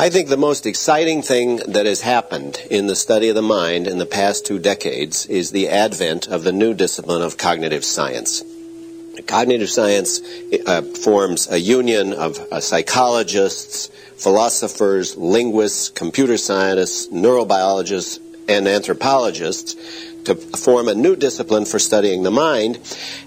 I think the most exciting thing that has happened in the study of the mind in the past two decades is the advent of the new discipline of cognitive science. Cognitive science uh, forms a union of uh, psychologists, philosophers, linguists, computer scientists, neurobiologists, and anthropologists to form a new discipline for studying the mind.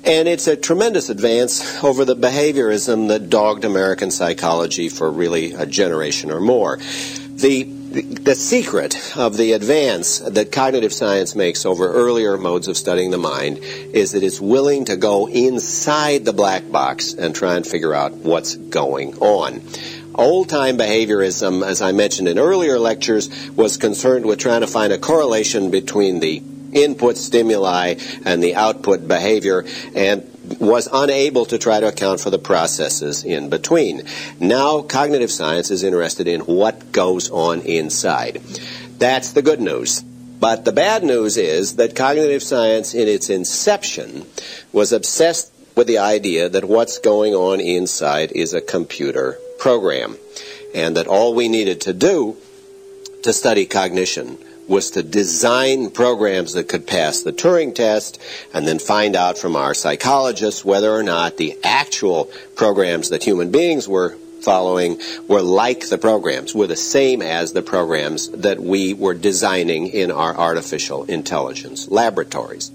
And it's a tremendous advance over the behaviorism that dogged American psychology for really a generation or more. The the secret of the advance that cognitive science makes over earlier modes of studying the mind is that it's willing to go inside the black box and try and figure out what's going on. Old time behaviorism, as I mentioned in earlier lectures, was concerned with trying to find a correlation between the input stimuli and the output behavior and was unable to try to account for the processes in between. Now, cognitive science is interested in what goes on inside. That's the good news. But the bad news is that cognitive science, in its inception, was obsessed with the idea that what's going on inside is a computer program, and that all we needed to do to study cognition was to design programs that could pass the Turing test and then find out from our psychologists whether or not the actual programs that human beings were following were like the programs, were the same as the programs that we were designing in our artificial intelligence laboratories.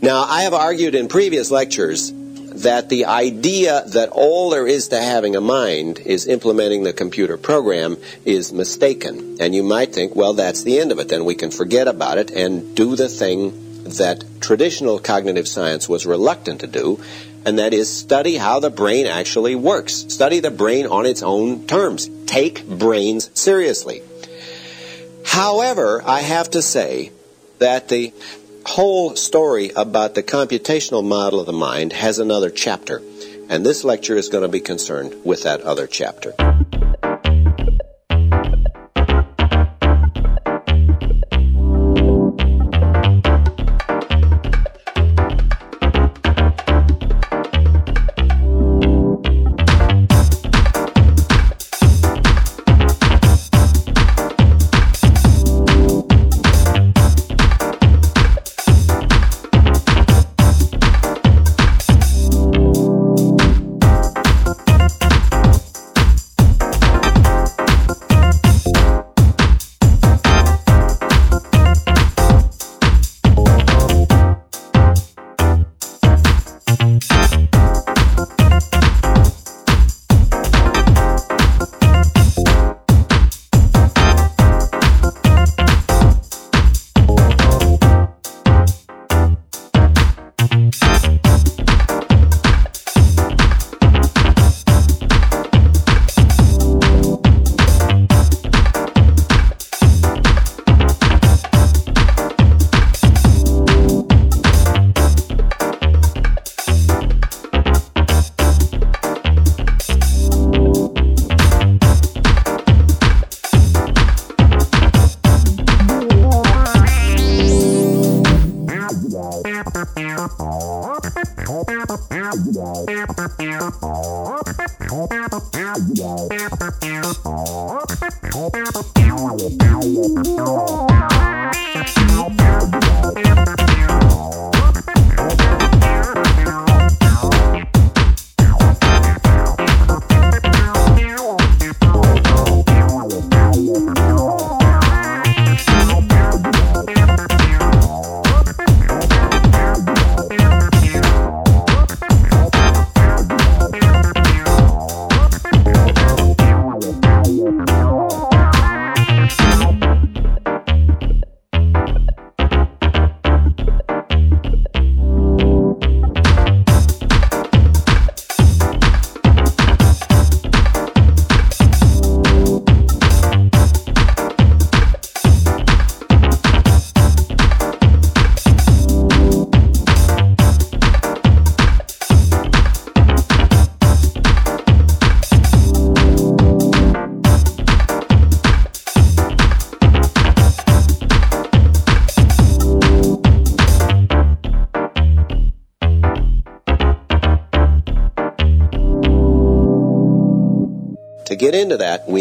Now, I have argued in previous lectures that the idea that all there is to having a mind is implementing the computer program is mistaken. And you might think, well, that's the end of it. Then we can forget about it and do the thing that traditional cognitive science was reluctant to do, and that is study how the brain actually works. Study the brain on its own terms. Take brains seriously. However, I have to say that the whole story about the computational model of the mind has another chapter, and this lecture is going to be concerned with that other chapter.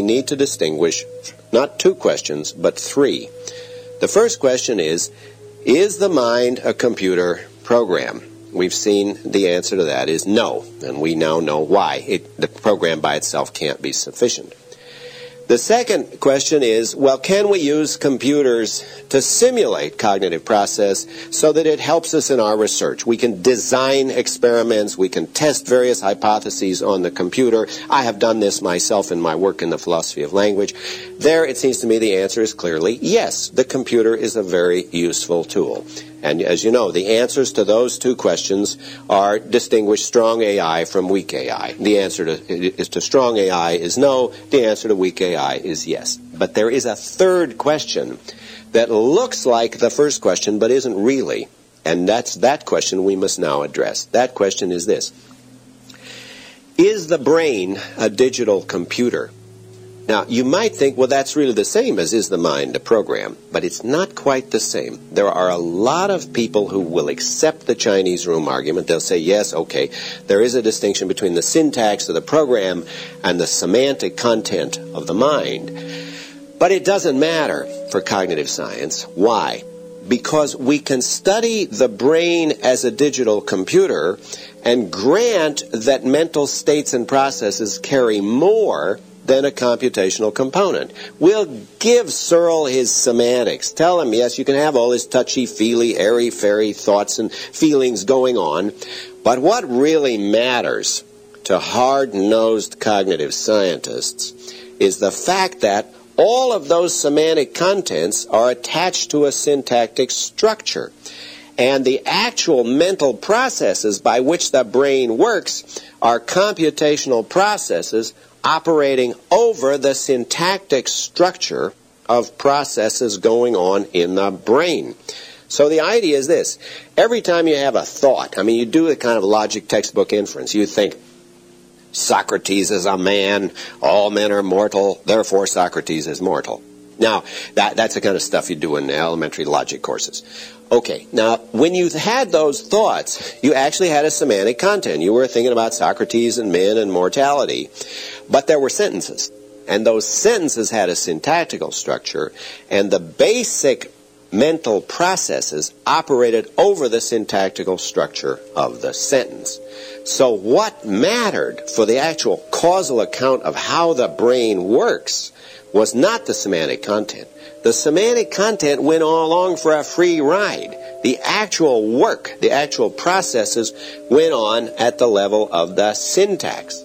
We need to distinguish not two questions, but three. The first question is Is the mind a computer program? We've seen the answer to that is no, and we now know why. It, the program by itself can't be sufficient. The second question is, well, can we use computers to simulate cognitive process so that it helps us in our research? We can design experiments, we can test various hypotheses on the computer. I have done this myself in my work in the philosophy of language. There, it seems to me the answer is clearly yes, the computer is a very useful tool. And as you know, the answers to those two questions are distinguish strong AI from weak AI. The answer to, is to strong AI is no. The answer to weak AI is yes. But there is a third question that looks like the first question but isn't really. And that's that question we must now address. That question is this. Is the brain a digital computer? Now, you might think, well, that's really the same as is the mind, a program, but it's not quite the same. There are a lot of people who will accept the Chinese room argument. They'll say, yes, okay, there is a distinction between the syntax of the program and the semantic content of the mind. But it doesn't matter for cognitive science. Why? Because we can study the brain as a digital computer and grant that mental states and processes carry more than a computational component. We'll give Searle his semantics. Tell him, yes, you can have all his touchy-feely, airy-fairy thoughts and feelings going on, but what really matters to hard-nosed cognitive scientists is the fact that all of those semantic contents are attached to a syntactic structure. And the actual mental processes by which the brain works are computational processes operating over the syntactic structure of processes going on in the brain. So the idea is this. Every time you have a thought, I mean, you do a kind of logic textbook inference. You think, Socrates is a man, all men are mortal, therefore Socrates is mortal. Now, that, that's the kind of stuff you do in elementary logic courses. Okay, now when you had those thoughts, you actually had a semantic content. You were thinking about Socrates and men and mortality. But there were sentences. And those sentences had a syntactical structure, and the basic mental processes operated over the syntactical structure of the sentence. So what mattered for the actual causal account of how the brain works was not the semantic content. The semantic content went all along for a free ride. The actual work, the actual processes went on at the level of the syntax.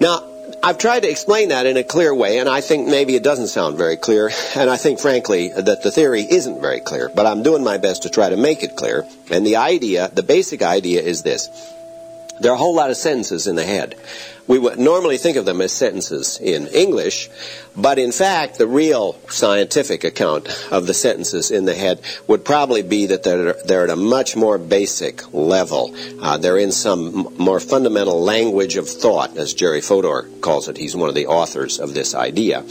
Now, I've tried to explain that in a clear way, and I think maybe it doesn't sound very clear, and I think, frankly, that the theory isn't very clear, but I'm doing my best to try to make it clear. And the idea, the basic idea is this. There are a whole lot of sentences in the head we would normally think of them as sentences in English, but in fact, the real scientific account of the sentences in the head would probably be that they're, they're at a much more basic level. Uh, they're in some more fundamental language of thought, as Jerry Fodor calls it. He's one of the authors of this idea.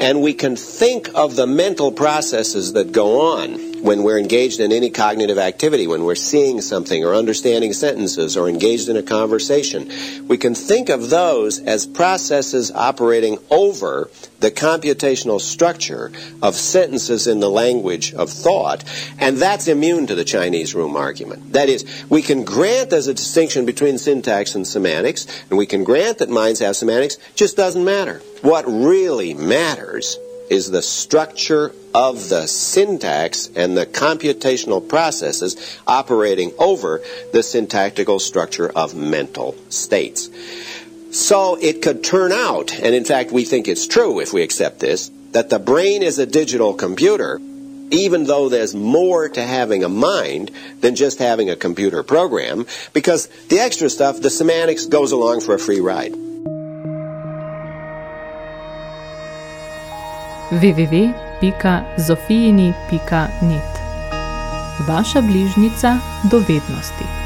And we can think of the mental processes that go on when we're engaged in any cognitive activity, when we're seeing something or understanding sentences or engaged in a conversation, we can think of those as processes operating over the computational structure of sentences in the language of thought, and that's immune to the Chinese room argument. That is, we can grant there's a distinction between syntax and semantics, and we can grant that minds have semantics, just doesn't matter. What really matters is the structure of the syntax and the computational processes operating over the syntactical structure of mental states. So it could turn out, and in fact we think it's true if we accept this, that the brain is a digital computer, even though there's more to having a mind than just having a computer program, because the extra stuff, the semantics, goes along for a free ride. www.zofijini.net Vaša bližnica dovednosti.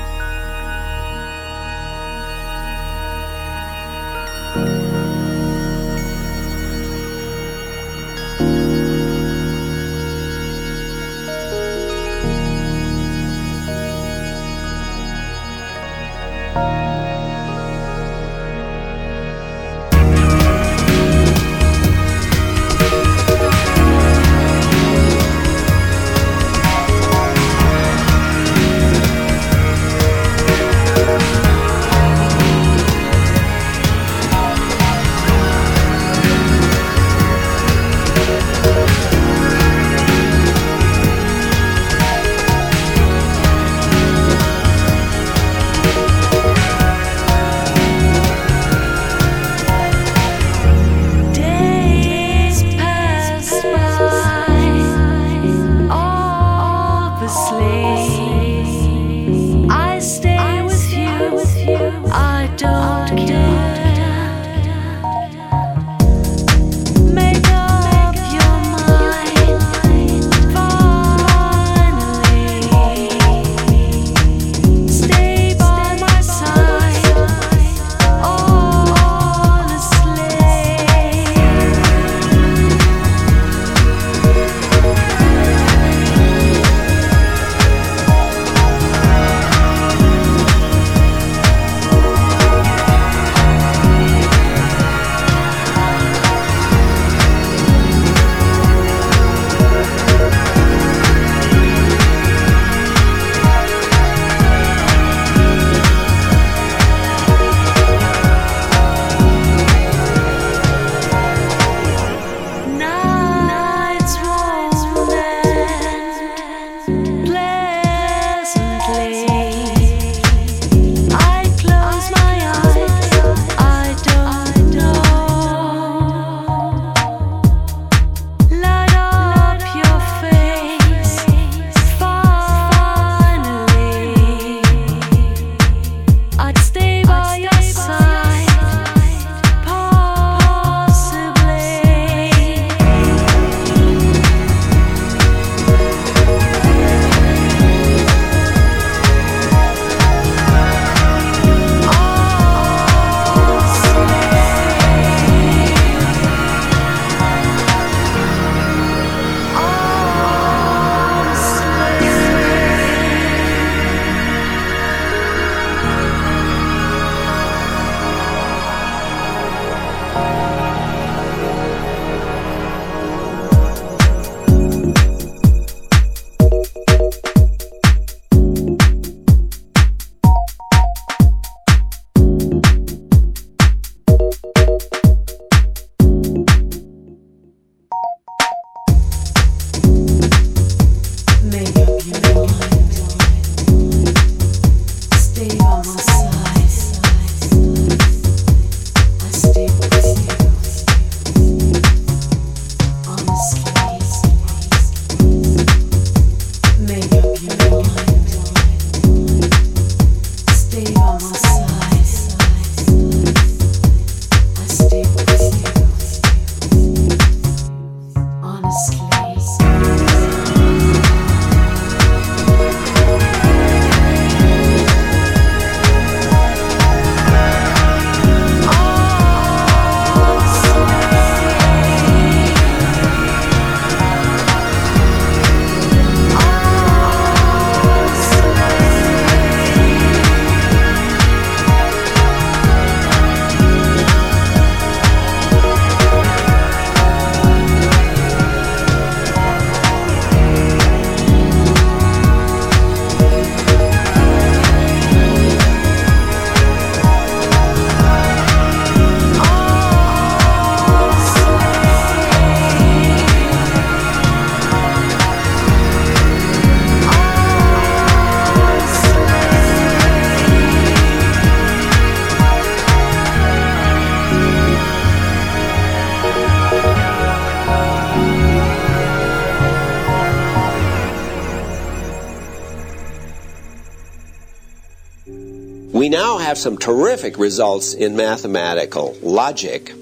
Some terrific results in mathematical logic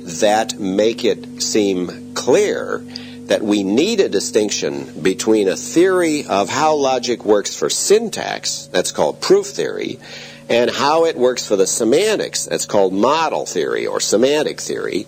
that make it seem clear that we need a distinction between a theory of how logic works for syntax, that's called proof theory, and how it works for the semantics, that's called model theory or semantic theory.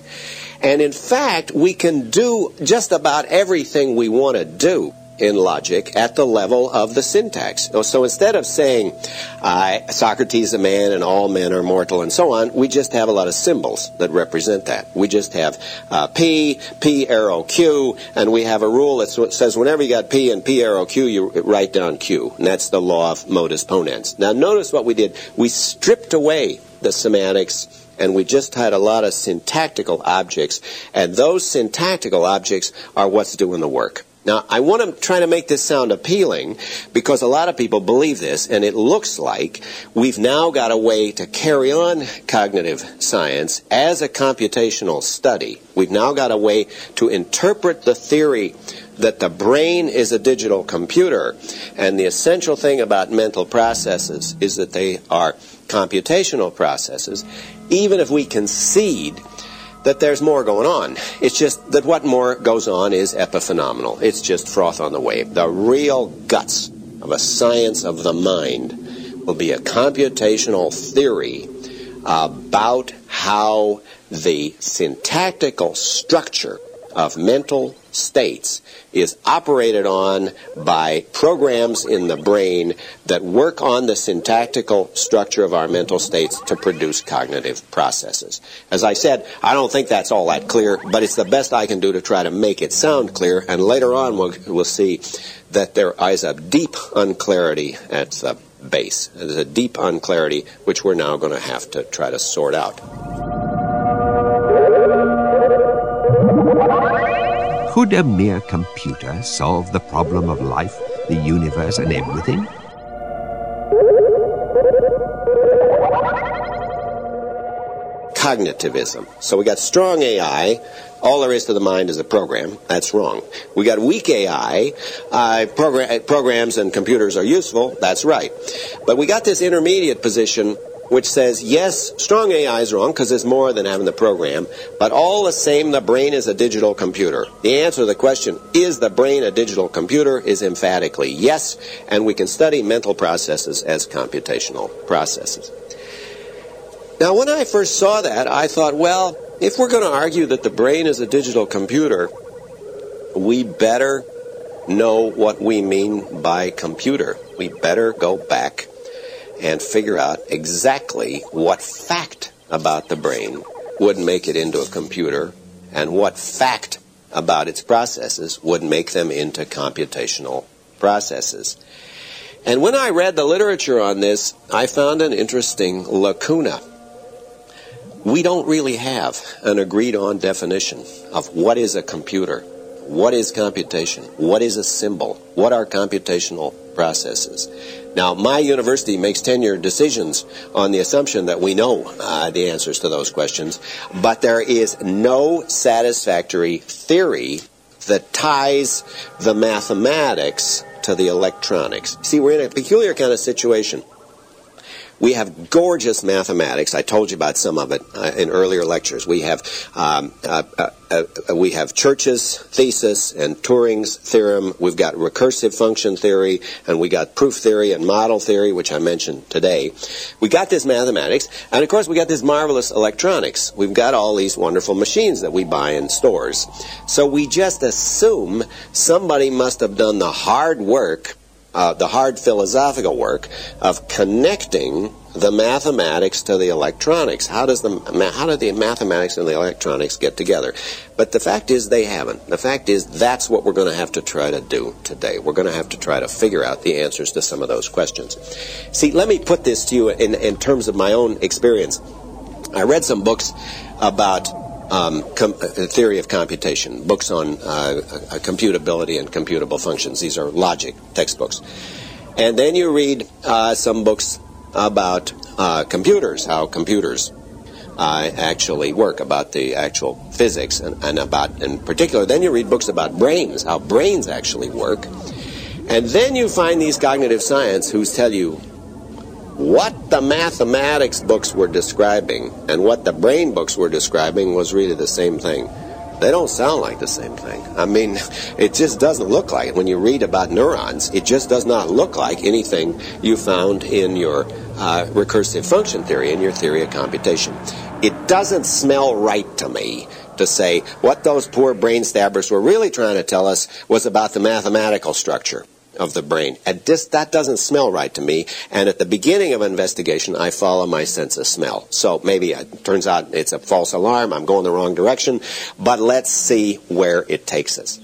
And in fact, we can do just about everything we want to do in logic at the level of the syntax. So instead of saying uh, Socrates a man and all men are mortal and so on, we just have a lot of symbols that represent that. We just have uh, P, P arrow Q, and we have a rule that says whenever you got P and P arrow Q, you write down Q. And that's the law of modus ponens. Now notice what we did. We stripped away the semantics and we just had a lot of syntactical objects, and those syntactical objects are what's doing the work. Now, I want to try to make this sound appealing because a lot of people believe this, and it looks like we've now got a way to carry on cognitive science as a computational study. We've now got a way to interpret the theory that the brain is a digital computer, and the essential thing about mental processes is that they are computational processes, even if we concede that there's more going on. It's just that what more goes on is epiphenomenal. It's just froth on the wave. The real guts of a science of the mind will be a computational theory about how the syntactical structure of mental states is operated on by programs in the brain that work on the syntactical structure of our mental states to produce cognitive processes. As I said, I don't think that's all that clear, but it's the best I can do to try to make it sound clear, and later on we'll, we'll see that there is a deep unclarity at the base. There's a deep unclarity which we're now going to have to try to sort out. Could a mere computer solve the problem of life, the universe, and everything? Cognitivism. So we got strong AI. All there is to the mind is a program. That's wrong. We got weak AI. Uh, program, programs and computers are useful. That's right. But we got this intermediate position which says, yes, strong AI is wrong because it's more than having the program, but all the same, the brain is a digital computer. The answer to the question, is the brain a digital computer, is emphatically yes, and we can study mental processes as computational processes. Now, when I first saw that, I thought, well, if we're going to argue that the brain is a digital computer, we better know what we mean by computer. We better go back and figure out exactly what fact about the brain would make it into a computer and what fact about its processes would make them into computational processes. And when I read the literature on this, I found an interesting lacuna. We don't really have an agreed on definition of what is a computer, what is computation, what is a symbol, what are computational processes. Now, my university makes tenure decisions on the assumption that we know uh, the answers to those questions, but there is no satisfactory theory that ties the mathematics to the electronics. See, we're in a peculiar kind of situation. We have gorgeous mathematics. I told you about some of it uh, in earlier lectures. We have um, uh, uh, uh, we have Church's thesis and Turing's theorem. We've got recursive function theory, and we got proof theory and model theory, which I mentioned today. We got this mathematics, and of course we got this marvelous electronics. We've got all these wonderful machines that we buy in stores. So we just assume somebody must have done the hard work uh, the hard philosophical work of connecting the mathematics to the electronics. How does the how do the mathematics and the electronics get together? But the fact is they haven't. The fact is that's what we're going to have to try to do today. We're going to have to try to figure out the answers to some of those questions. See, let me put this to you in, in terms of my own experience. I read some books about um, com- theory of computation, books on uh, computability and computable functions. These are logic textbooks. And then you read uh, some books about uh, computers, how computers uh, actually work, about the actual physics, and, and about, in particular, then you read books about brains, how brains actually work. And then you find these cognitive science who tell you what the mathematics books were describing and what the brain books were describing was really the same thing. They don't sound like the same thing. I mean, it just doesn't look like it. When you read about neurons, it just does not look like anything you found in your uh, recursive function theory, in your theory of computation. It doesn't smell right to me to say what those poor brain stabbers were really trying to tell us was about the mathematical structure of the brain. Just, that doesn't smell right to me. And at the beginning of an investigation, I follow my sense of smell. So maybe it turns out it's a false alarm. I'm going the wrong direction. But let's see where it takes us.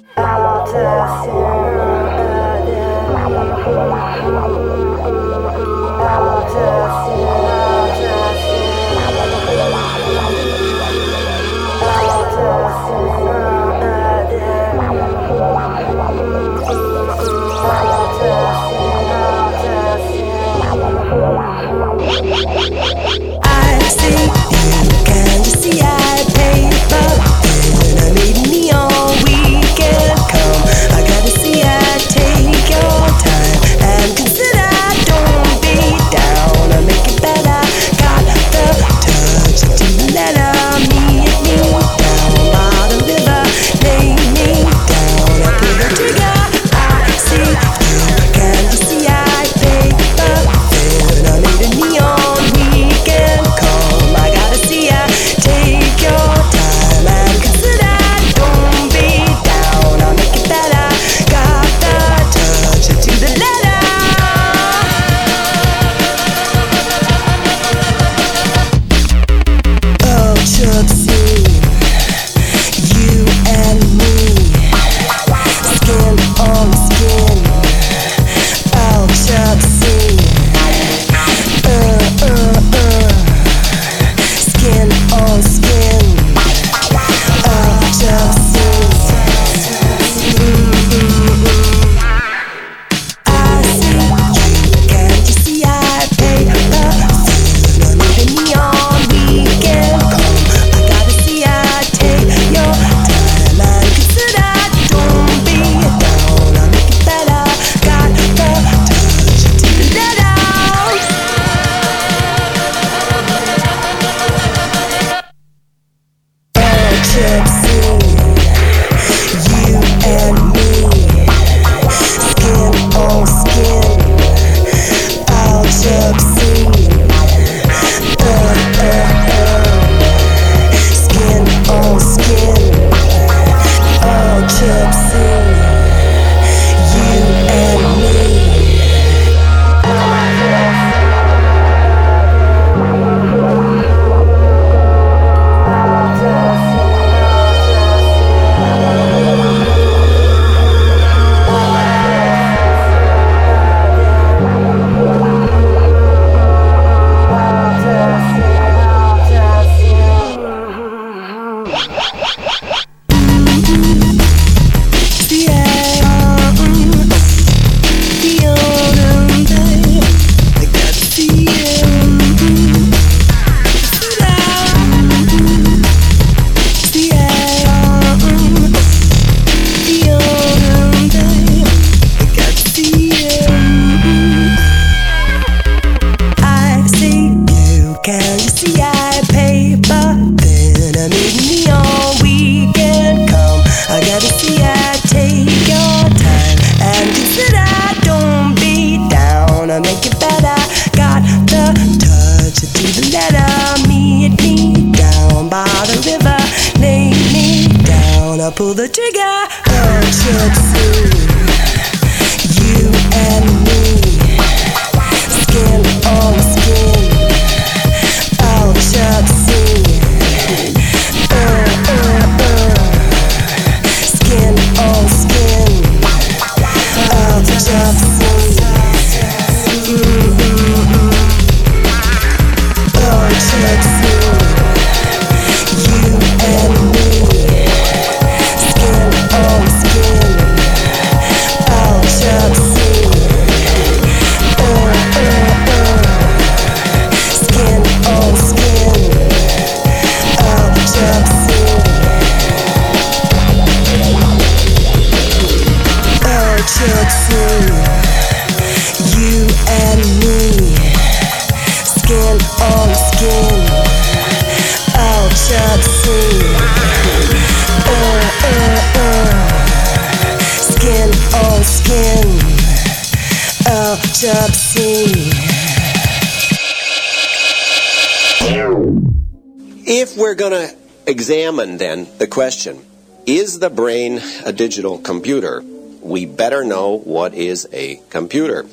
Question, is the brain a digital computer? We better know what is a computer.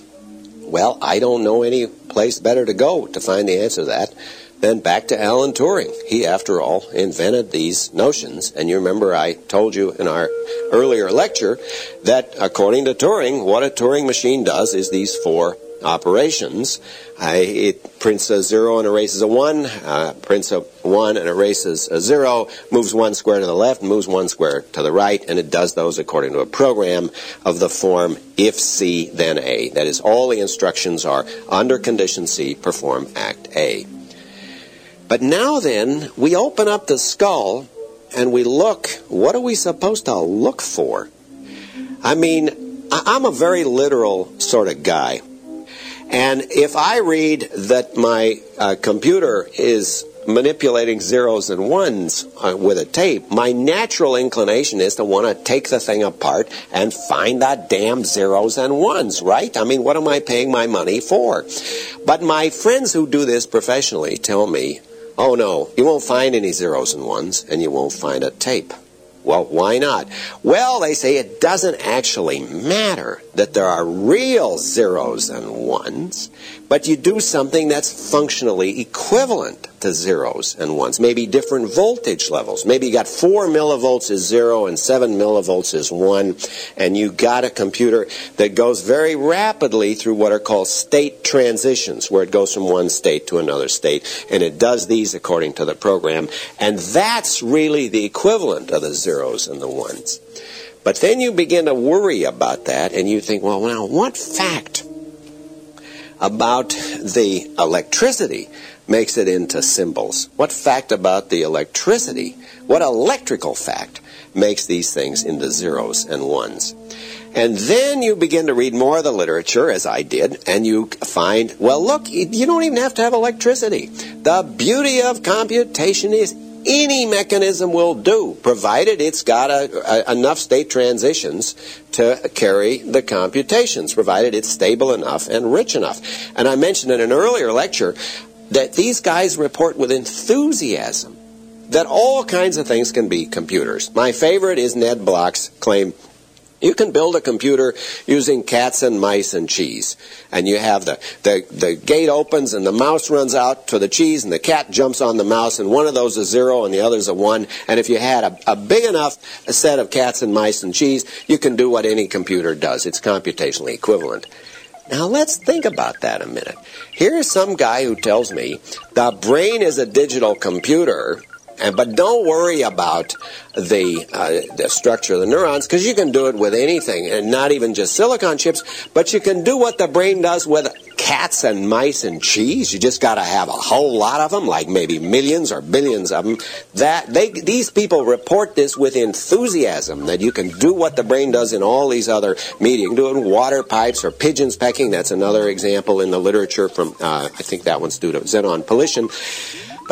Well, I don't know any place better to go to find the answer to that than back to Alan Turing. He, after all, invented these notions. And you remember I told you in our earlier lecture that according to Turing, what a Turing machine does is these four operations. It prints a zero and erases a one, uh, prints a one and erases a zero, moves one square to the left, moves one square to the right, and it does those according to a program of the form if C, then A. That is, all the instructions are under condition C, perform act A. But now then, we open up the skull and we look, what are we supposed to look for? I mean, I'm a very literal sort of guy. And if I read that my uh, computer is manipulating zeros and ones uh, with a tape, my natural inclination is to want to take the thing apart and find that damn zeros and ones, right? I mean, what am I paying my money for? But my friends who do this professionally tell me Oh no, you won't find any zeros and ones, and you won't find a tape. Well, why not? Well, they say it doesn't actually matter that there are real zeros and ones, but you do something that's functionally equivalent to zeros and ones, maybe different voltage levels. Maybe you got 4 millivolts is 0 and 7 millivolts is 1, and you got a computer that goes very rapidly through what are called state transitions, where it goes from one state to another state, and it does these according to the program, and that's really the equivalent of the zeros and the ones. But then you begin to worry about that, and you think, well, now, what fact about the electricity makes it into symbols? What fact about the electricity, what electrical fact makes these things into zeros and ones? And then you begin to read more of the literature, as I did, and you find, well, look, you don't even have to have electricity. The beauty of computation is any mechanism will do, provided it's got a, a, enough state transitions to carry the computations, provided it's stable enough and rich enough. And I mentioned in an earlier lecture that these guys report with enthusiasm that all kinds of things can be computers. My favorite is Ned Block's claim you can build a computer using cats and mice and cheese. And you have the, the, the gate opens and the mouse runs out to the cheese and the cat jumps on the mouse and one of those is zero and the other is a one. And if you had a, a big enough set of cats and mice and cheese, you can do what any computer does. It's computationally equivalent. Now let's think about that a minute. Here is some guy who tells me the brain is a digital computer and, but don't worry about the, uh, the structure of the neurons because you can do it with anything and not even just silicon chips, but you can do what the brain does with cats and mice and cheese. You just got to have a whole lot of them, like maybe millions or billions of them. That they, these people report this with enthusiasm that you can do what the brain does in all these other media. You can do it in water pipes or pigeons pecking. That's another example in the literature from, uh, I think that one's due to Zenon Pylyshyn.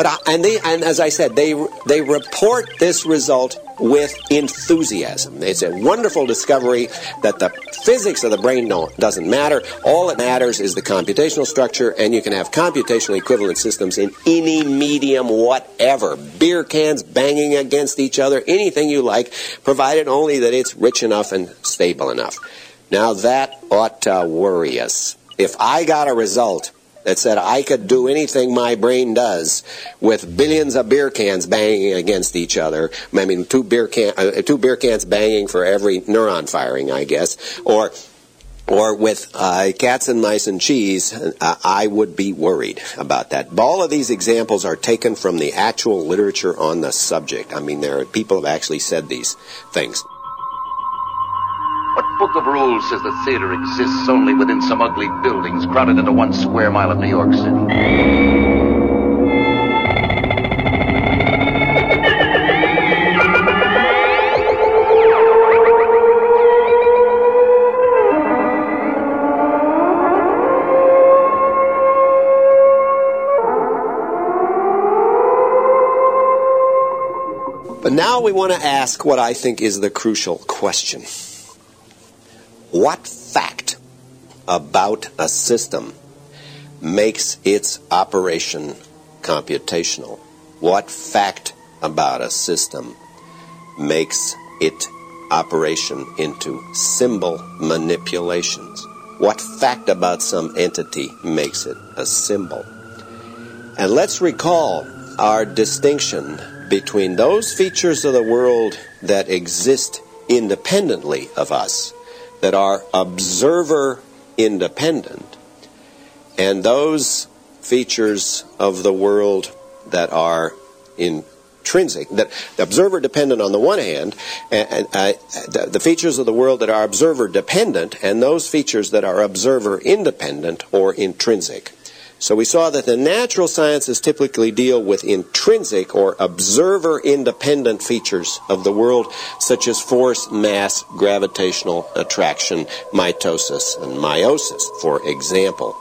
But I, and they and as I said, they they report this result with enthusiasm. It's a wonderful discovery that the physics of the brain don't, doesn't matter. All that matters is the computational structure, and you can have computational equivalent systems in any medium whatever. Beer cans banging against each other, anything you like, provided only that it's rich enough and stable enough. Now that ought to worry us. If I got a result that said I could do anything my brain does with billions of beer cans banging against each other. I mean, two beer can uh, two beer cans banging for every neuron firing, I guess, or or with uh, cats and mice and cheese, uh, I would be worried about that. All of these examples are taken from the actual literature on the subject. I mean, there are people have actually said these things. Book of rules says the theater exists only within some ugly buildings crowded into one square mile of New York City? But now we want to ask what I think is the crucial question what fact about a system makes its operation computational? What fact about a system makes it operation into symbol manipulations? What fact about some entity makes it a symbol? And let's recall our distinction between those features of the world that exist independently of us, that are observer independent, and those features of the world that are intrinsic, that the observer dependent on the one hand, and, uh, the, the features of the world that are observer dependent, and those features that are observer independent or intrinsic. So we saw that the natural sciences typically deal with intrinsic or observer independent features of the world, such as force, mass, gravitational attraction, mitosis, and meiosis, for example.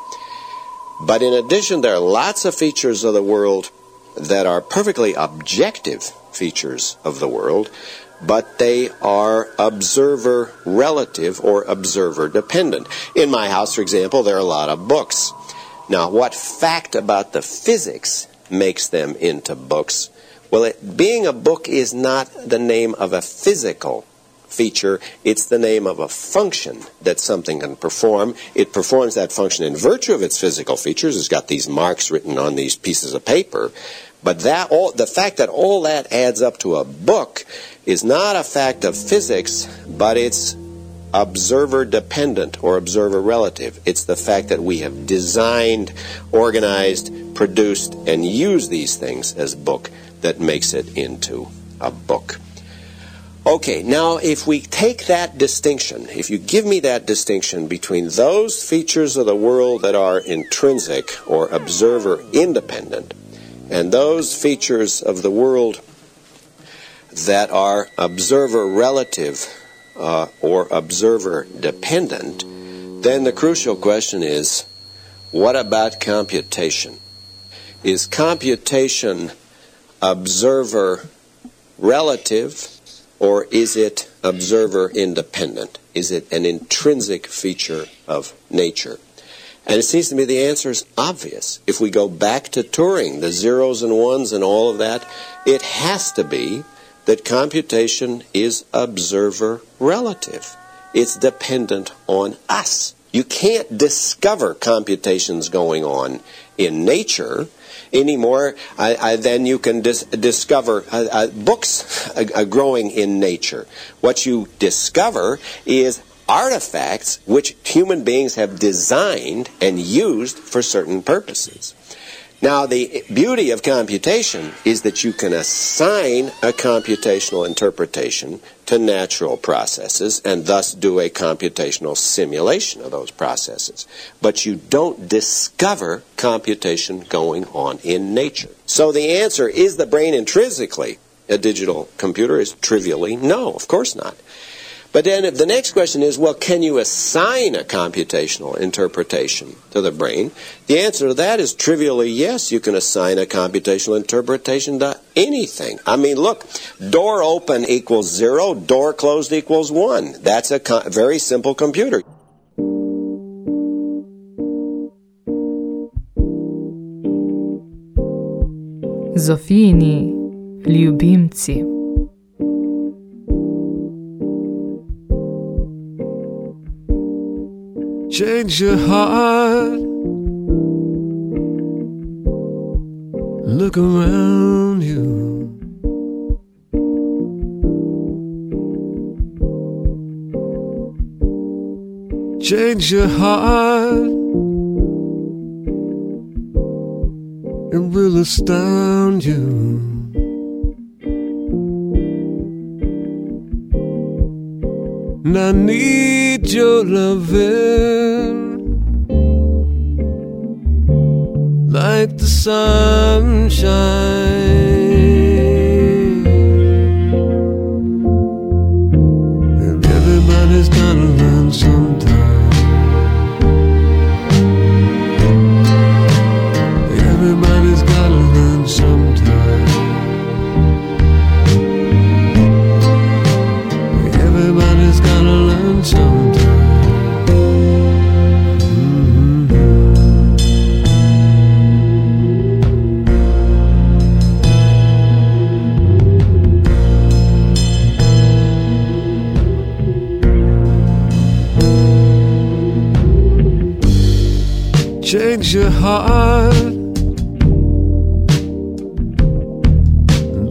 But in addition, there are lots of features of the world that are perfectly objective features of the world, but they are observer relative or observer dependent. In my house, for example, there are a lot of books. Now, what fact about the physics makes them into books? Well, it, being a book is not the name of a physical feature, it's the name of a function that something can perform. It performs that function in virtue of its physical features. It's got these marks written on these pieces of paper. But that all, the fact that all that adds up to a book is not a fact of physics, but it's observer dependent or observer relative. It's the fact that we have designed, organized, produced, and used these things as book that makes it into a book. Okay, now if we take that distinction, if you give me that distinction between those features of the world that are intrinsic or observer independent and those features of the world that are observer relative uh, or observer dependent, then the crucial question is what about computation? Is computation observer relative or is it observer independent? Is it an intrinsic feature of nature? And it seems to me the answer is obvious. If we go back to Turing, the zeros and ones and all of that, it has to be that computation is observer relative. It's dependent on us. You can't discover computations going on in nature anymore uh, than you can dis- discover uh, uh books uh, uh, growing in nature. What you discover is artifacts which human beings have designed and used for certain purposes. Now, the beauty of computation is that you can assign a computational interpretation to natural processes and thus do a computational simulation of those processes. But you don't discover computation going on in nature. So the answer is the brain intrinsically a digital computer is trivially no, of course not. But then the next question is, well, can you assign a computational interpretation to the brain? The answer to that is trivially yes, you can assign a computational interpretation to anything. I mean, look, door open equals zero, door closed equals one. That's a co- very simple computer. Zofijini ljubimci. Change your heart. Look around you. Change your heart. It will astound you. And I need your loving. like the sunshine. Change your heart.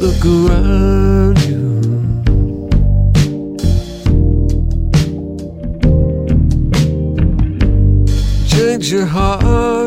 Look around you. Change your heart.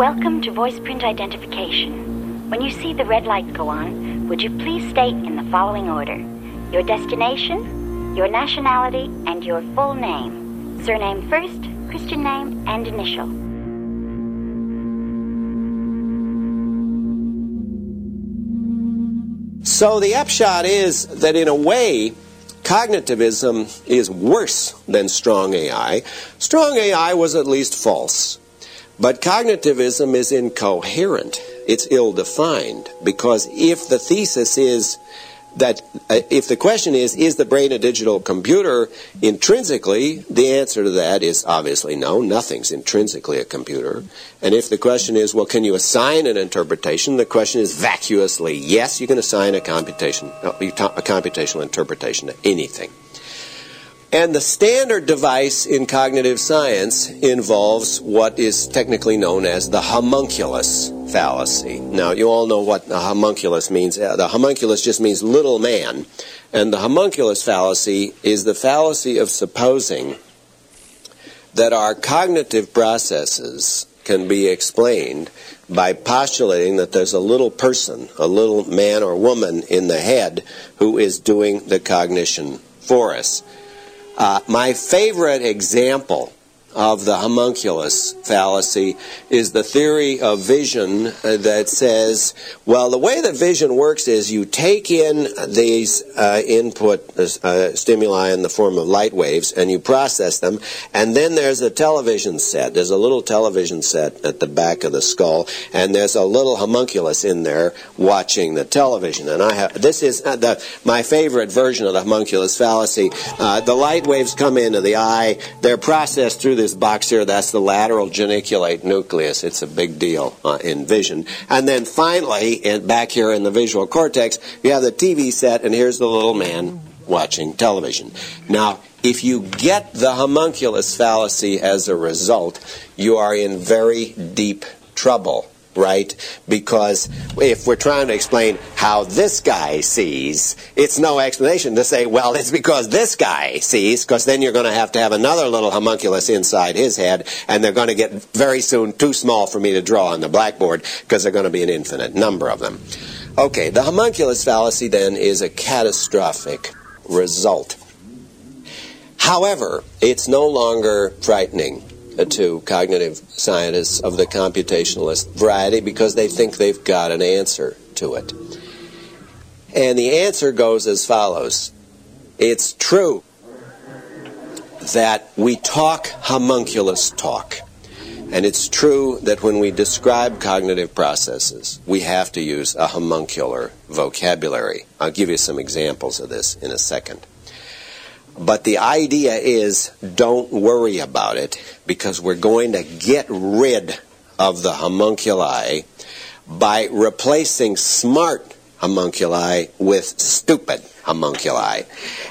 Welcome to voice print identification. When you see the red light go on, would you please state in the following order your destination, your nationality, and your full name? Surname first, Christian name, and initial. So the upshot is that in a way, cognitivism is worse than strong AI. Strong AI was at least false. But cognitivism is incoherent. It's ill defined because if the thesis is that uh, if the question is, is the brain a digital computer intrinsically, the answer to that is obviously no, nothing's intrinsically a computer. And if the question is, well, can you assign an interpretation? The question is vacuously yes, you can assign a computation, uh, a computational interpretation to anything. And the standard device in cognitive science involves what is technically known as the homunculus fallacy. Now, you all know what the homunculus means. Uh, the homunculus just means little man. And the homunculus fallacy is the fallacy of supposing that our cognitive processes can be explained by postulating that there's a little person, a little man or woman in the head who is doing the cognition for us. Uh, my favorite example of the homunculus fallacy is the theory of vision uh, that says, well, the way that vision works is you take in these uh, input uh, stimuli in the form of light waves and you process them, and then there's a television set. There's a little television set at the back of the skull, and there's a little homunculus in there watching the television. And I have this is uh, the, my favorite version of the homunculus fallacy. Uh, the light waves come into the eye, they're processed through this box here, that's the lateral geniculate nucleus. It's a big deal uh, in vision. And then finally, in, back here in the visual cortex, you have the TV set, and here's the little man watching television. Now, if you get the homunculus fallacy as a result, you are in very deep trouble right? Because if we're trying to explain how this guy sees, it's no explanation to say, well, it's because this guy sees, because then you're going to have to have another little homunculus inside his head, and they're going to get very soon too small for me to draw on the blackboard, because they're going to be an infinite number of them. Okay, the homunculus fallacy then is a catastrophic result. However, it's no longer frightening Uh, to cognitive scientists of the computationalist variety because they think they've got an answer to it. And the answer goes as follows It's true that we talk homunculus talk. And it's true that when we describe cognitive processes, we have to use a homuncular vocabulary. I'll give you some examples of this in a second. But the idea is don't worry about it because we're going to get rid of the homunculi by replacing smart homunculi with stupid homunculi.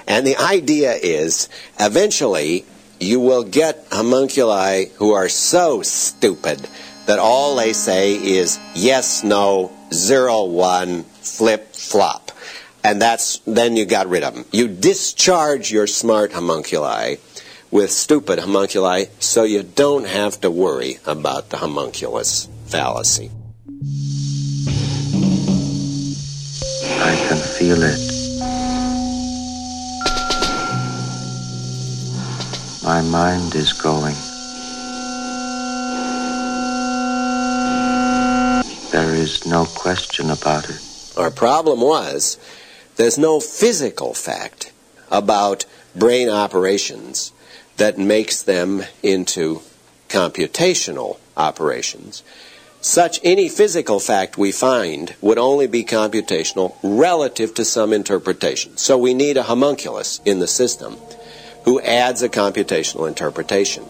And the idea is eventually you will get homunculi who are so stupid that all they say is yes, no, zero, one, flip, flop and that's then you got rid of them. You discharge your smart homunculi with stupid homunculi, so you don't have to worry about the homunculus fallacy. I can feel it. My mind is going. There is no question about it. Our problem was there's no physical fact about brain operations that makes them into computational operations. Such any physical fact we find would only be computational relative to some interpretation. So we need a homunculus in the system who adds a computational interpretation.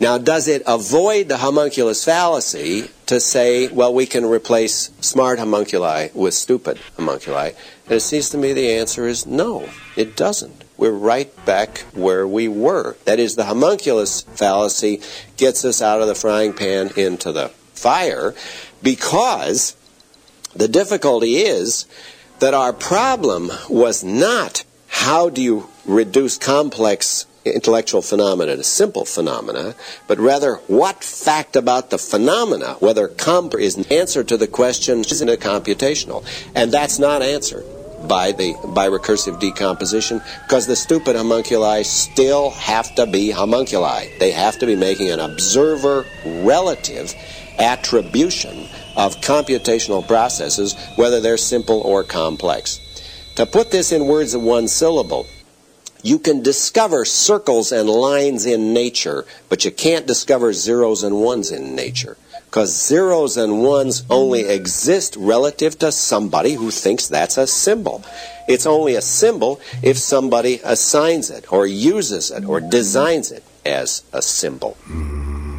Now, does it avoid the homunculus fallacy to say, well, we can replace smart homunculi with stupid homunculi? And it seems to me the answer is no, it doesn't. We're right back where we were. That is, the homunculus fallacy gets us out of the frying pan into the fire because the difficulty is that our problem was not how do you reduce complex intellectual phenomena to simple phenomena, but rather what fact about the phenomena, whether comp is an answer to the question, isn't it computational? And that's not answered by the by recursive decomposition because the stupid homunculi still have to be homunculi. They have to be making an observer relative attribution of computational processes, whether they're simple or complex. To put this in words of one syllable, you can discover circles and lines in nature, but you can't discover zeros and ones in nature. Because zeros and ones only exist relative to somebody who thinks that's a symbol. It's only a symbol if somebody assigns it, or uses it, or designs it as a symbol. Hmm.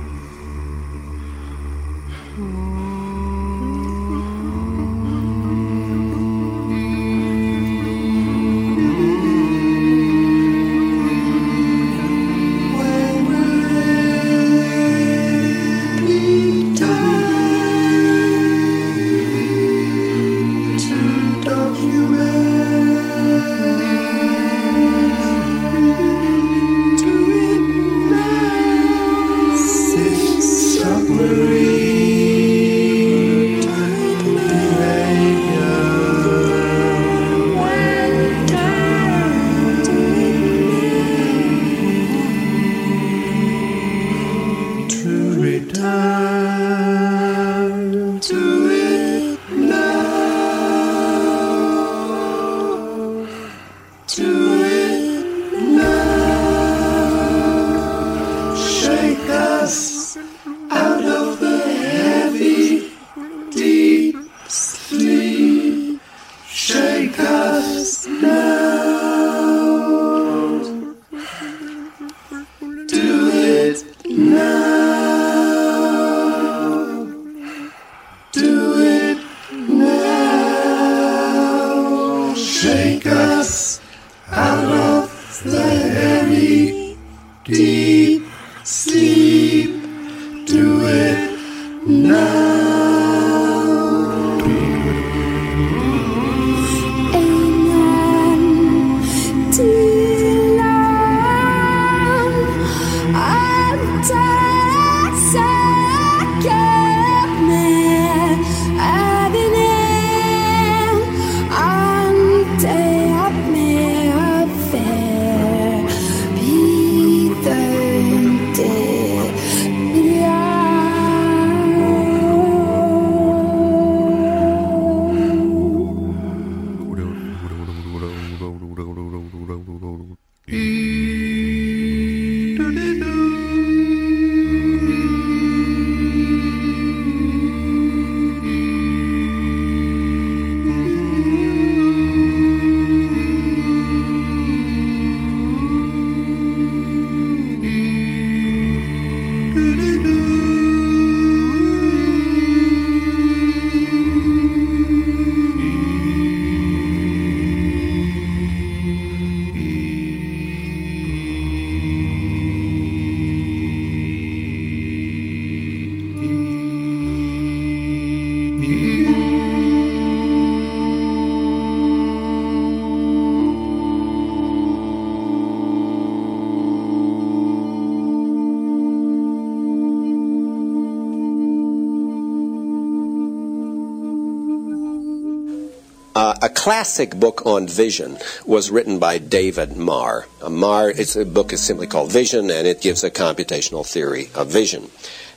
Classic book on vision was written by David Marr. Uh, Marr, it's a book is simply called Vision, and it gives a computational theory of vision.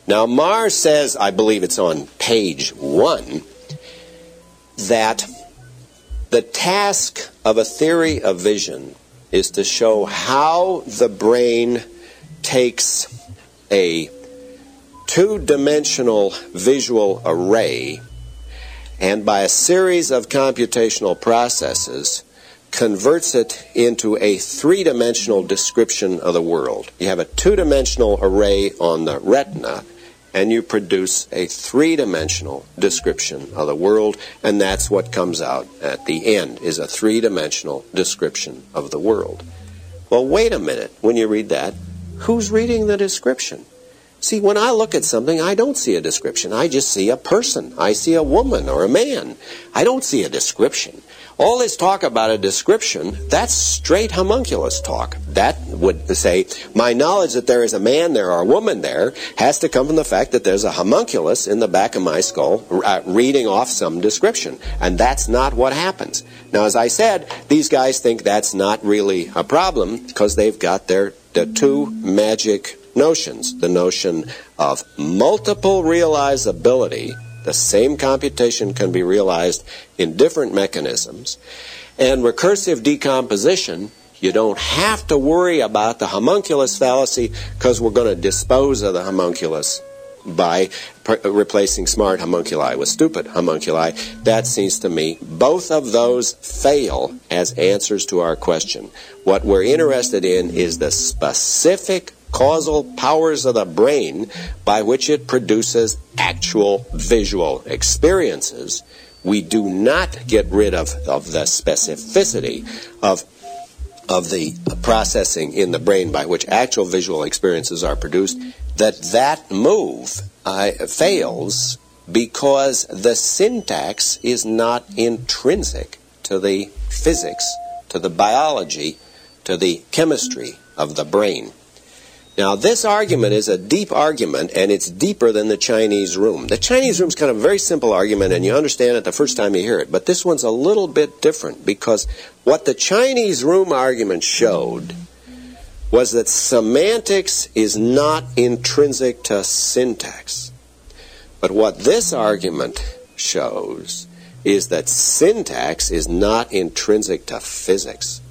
Now, Marr says, I believe it's on page one, that the task of a theory of vision is to show how the brain takes a two dimensional visual array and by a series of computational processes converts it into a three dimensional description of the world. You have a two dimensional array on the retina, and you produce a three dimensional description of the world, and that's what comes out at the end is a three dimensional description of the world. Well, wait a minute when you read that. Who's reading the description? See, when I look at something, I don't see a description. I just see a person. I see a woman or a man. I don't see a description. All this talk about a description, that's straight homunculus talk. That would say, my knowledge that there is a man there or a woman there has to come from the fact that there's a homunculus in the back of my skull uh, reading off some description. And that's not what happens. Now, as I said, these guys think that's not really a problem because they've got their the two magic notions the notion of multiple realizability, the same computation can be realized in different mechanisms, and recursive decomposition. You don't have to worry about the homunculus fallacy because we're going to dispose of the homunculus by replacing smart homunculi with stupid homunculi. That seems to me both of those fail as answers to our question. What we're interested in is the specific causal powers of the brain by which it produces actual visual experiences. We do not get rid of, of the specificity of of the processing in the brain by which actual visual experiences are produced, that that move uh, fails because the syntax is not intrinsic to the physics, to the biology, to the chemistry of the brain. Now, this argument is a deep argument, and it's deeper than the Chinese room. The Chinese room is kind of a very simple argument, and you understand it the first time you hear it. But this one's a little bit different because what the Chinese room argument showed was that semantics is not intrinsic to syntax. But what this argument shows is that syntax is not intrinsic to physics.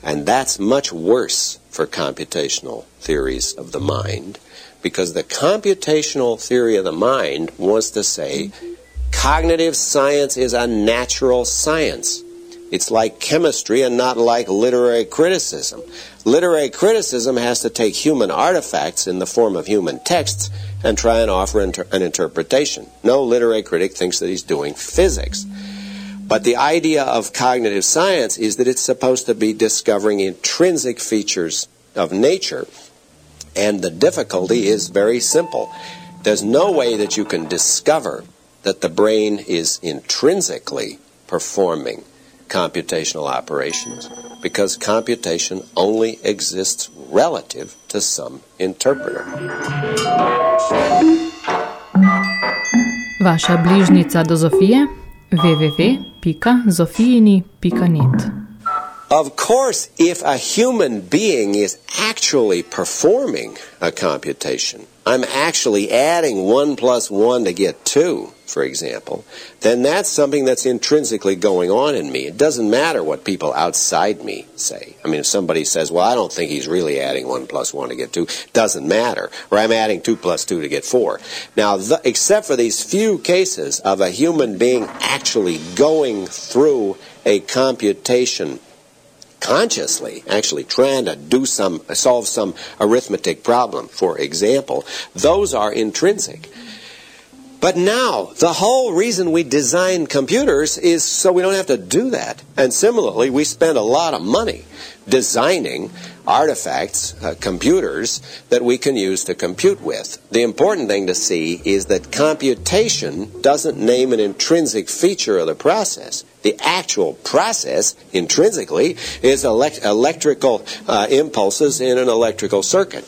And that's much worse for computational theories of the mind because the computational theory of the mind wants to say cognitive science is a natural science. It's like chemistry and not like literary criticism. Literary criticism has to take human artifacts in the form of human texts and try and offer inter- an interpretation. No literary critic thinks that he's doing physics. But the idea of cognitive science is that it's supposed to be discovering intrinsic features of nature. And the difficulty is very simple. There's no way that you can discover that the brain is intrinsically performing computational operations because computation only exists relative to some interpreter. Vaša bližnica do Zofije www.zofijini.net Of course, if a human being is actually performing a computation, I'm actually adding 1 plus 1 to get 2, for example, then that's something that's intrinsically going on in me. It doesn't matter what people outside me say. I mean, if somebody says, well, I don't think he's really adding 1 plus 1 to get 2, doesn't matter. Or I'm adding 2 plus 2 to get 4. Now, the, except for these few cases of a human being actually going through a computation consciously actually trying to do some solve some arithmetic problem for example those are intrinsic but now the whole reason we design computers is so we don't have to do that and similarly we spend a lot of money designing artifacts, uh, computers that we can use to compute with. The important thing to see is that computation doesn't name an intrinsic feature of the process. The actual process, intrinsically, is elect- electrical uh, impulses in an electrical circuit.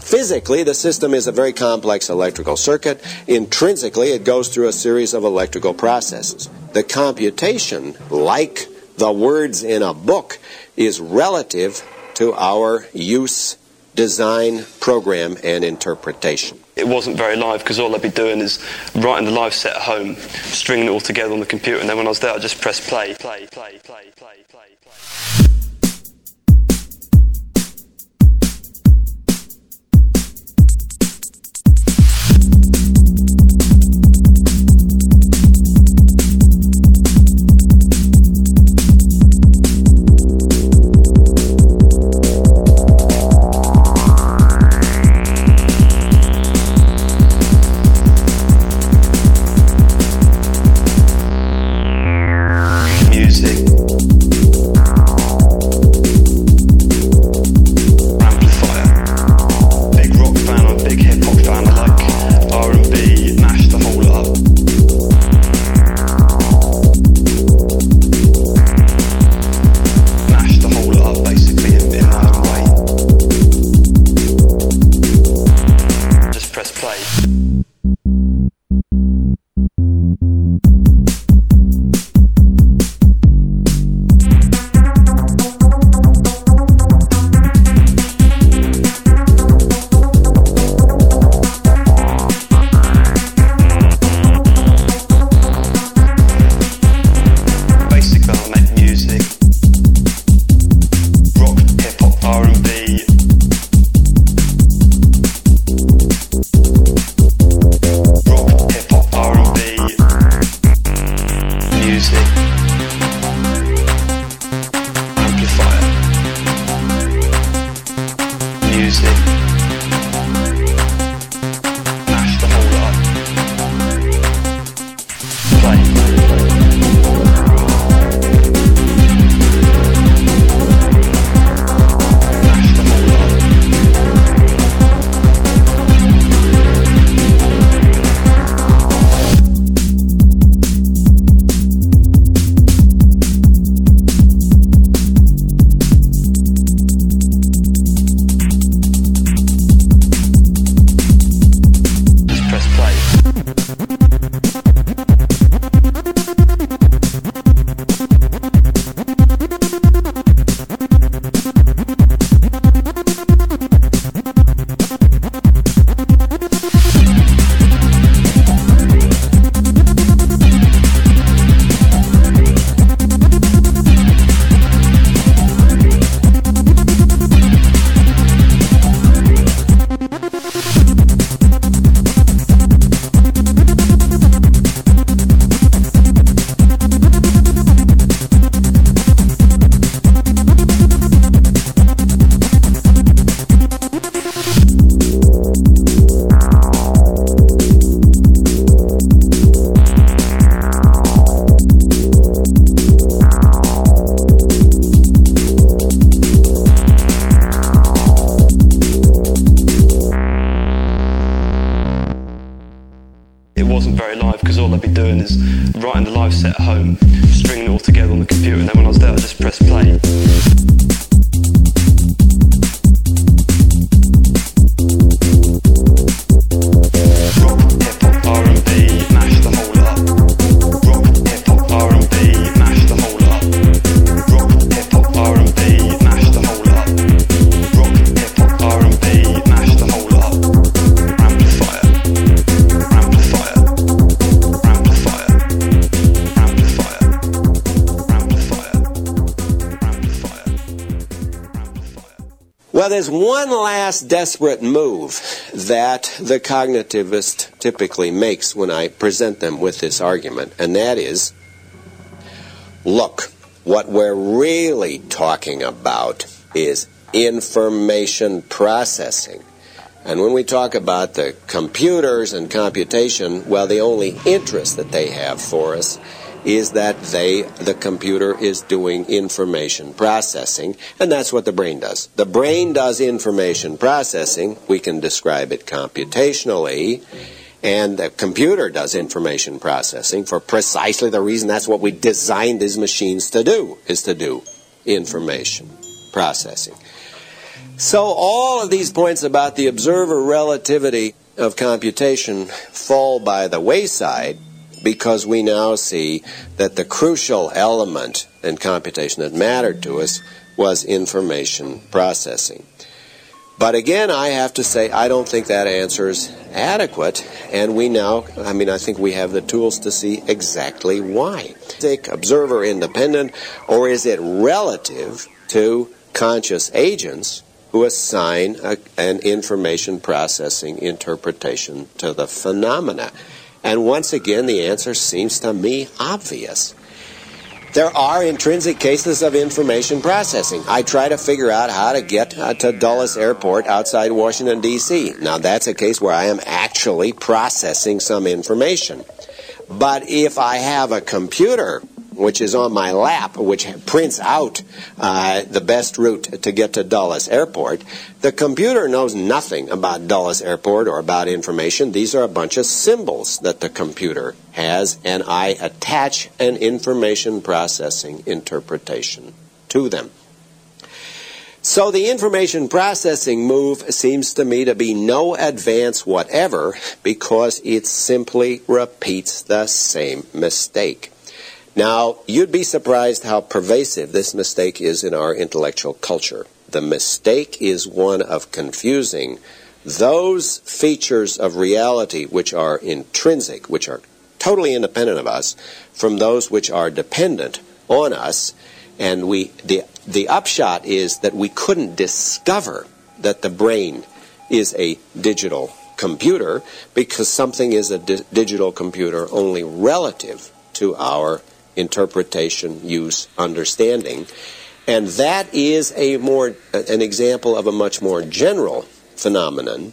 Physically, the system is a very complex electrical circuit. Intrinsically, it goes through a series of electrical processes. The computation, like the words in a book, is relative to our use, design, program, and interpretation. It wasn't very live because all I'd be doing is writing the live set at home, stringing it all together on the computer, and then when I was there, I'd just press play, play, play, play, play, play, play. There's one last desperate move that the cognitivist typically makes when I present them with this argument, and that is look, what we're really talking about is information processing. And when we talk about the computers and computation, well, the only interest that they have for us is that they, the computer is doing information processing, and that's what the brain does. The brain does information processing. We can describe it computationally. And the computer does information processing for precisely the reason that's what we designed these machines to do, is to do information processing. So all of these points about the observer relativity of computation fall by the wayside because we now see that the crucial element in computation that mattered to us was information processing. But again, I have to say, I don't think that answer is adequate, and we now, I mean, I think we have the tools to see exactly why. Is it observer independent, or is it relative to conscious agents who assign a, an information processing interpretation to the phenomena? And once again, the answer seems to me obvious. There are intrinsic cases of information processing. I try to figure out how to get uh, to Dulles Airport outside Washington, D.C. Now, that's a case where I am actually processing some information. But if I have a computer which is on my lap, which prints out uh, the best route to get to Dulles Airport, the computer knows nothing about Dulles Airport or about information. These are a bunch of symbols that the computer has, and I attach an information processing interpretation to them. So the information processing move seems to me to be no advance whatever because it simply repeats the same mistake. Now, you'd be surprised how pervasive this mistake is in our intellectual culture. The mistake is one of confusing those features of reality which are intrinsic, which are totally independent of us, from those which are dependent on us. And we, the, the upshot is that we couldn't discover that the brain is a digital computer because something is a di- digital computer only relative to our interpretation, use, understanding. And that is a more an example of a much more general phenomenon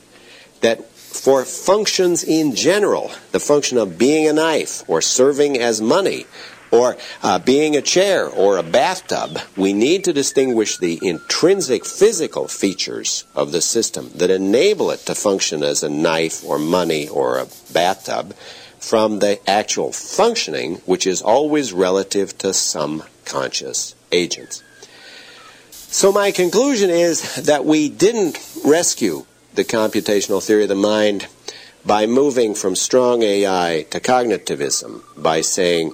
that for functions in general, the function of being a knife or serving as money or uh, being a chair or a bathtub, we need to distinguish the intrinsic physical features of the system that enable it to function as a knife or money or a bathtub from the actual functioning, which is always relative to some conscious agents. So my conclusion is that we didn't rescue the computational theory of the mind by moving from strong AI to cognitivism, by saying,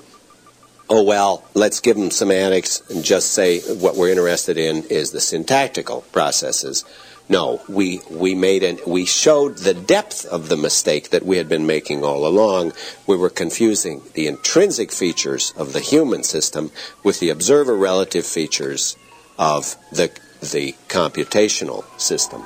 oh well, let's give them semantics and just say what we're interested in is the syntactical processes no, we, we made an, we showed the depth of the mistake that we had been making all along. We were confusing the intrinsic features of the human system with the observer relative features of the, the computational system.